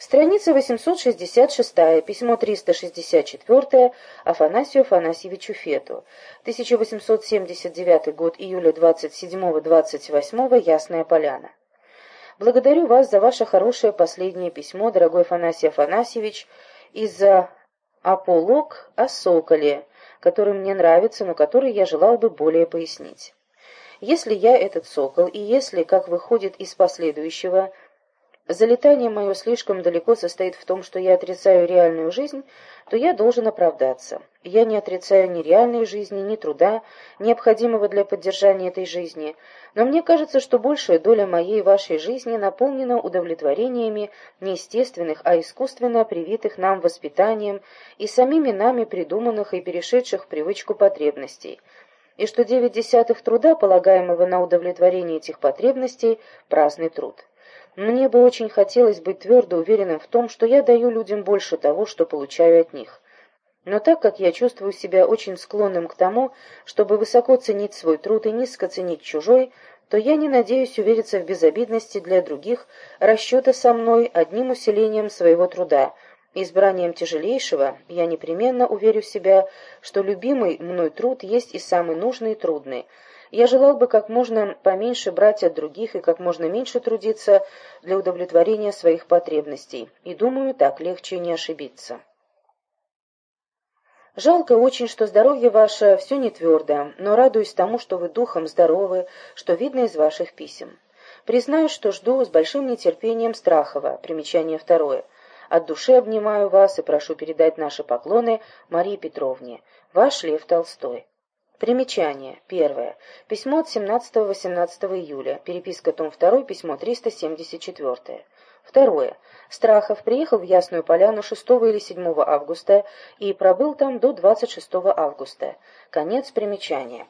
Страница 866, письмо 364 Афанасию Афанасьевичу Фету. 1879 год, июля 27-28, Ясная Поляна. Благодарю вас за ваше хорошее последнее письмо, дорогой Афанасий Афанасьевич, из-за аполог о Соколе, который мне нравится, но который я желал бы более пояснить. Если я этот сокол, и если, как выходит из последующего, залетание мое слишком далеко состоит в том, что я отрицаю реальную жизнь, то я должен оправдаться. Я не отрицаю ни реальной жизни, ни труда, необходимого для поддержания этой жизни, но мне кажется, что большая доля моей и вашей жизни наполнена удовлетворениями не естественных, а искусственно привитых нам воспитанием и самими нами придуманных и перешедших в привычку потребностей, и что девять десятых труда, полагаемого на удовлетворение этих потребностей, праздный труд. Мне бы очень хотелось быть твердо уверенным в том, что я даю людям больше того, что получаю от них. Но так как я чувствую себя очень склонным к тому, чтобы высоко ценить свой труд и низко ценить чужой, то я не надеюсь увериться в безобидности для других расчета со мной одним усилением своего труда. Избранием тяжелейшего я непременно уверю себя, что любимый мной труд есть и самый нужный и трудный, я желал бы как можно поменьше брать от других и как можно меньше трудиться для удовлетворения своих потребностей, и думаю, так легче не ошибиться. Жалко очень, что здоровье ваше все не твердо, но радуюсь тому, что вы духом здоровы, что видно из ваших писем. Признаюсь, что жду с большим нетерпением Страхова. Примечание второе. От души обнимаю вас и прошу передать наши поклоны Марии Петровне. Ваш Лев Толстой. Примечание. Первое. Письмо от 17-18 июля. Переписка том 2, письмо 374. Второе. Страхов приехал в Ясную Поляну 6 или 7 августа и пробыл там до 26 августа. Конец примечания.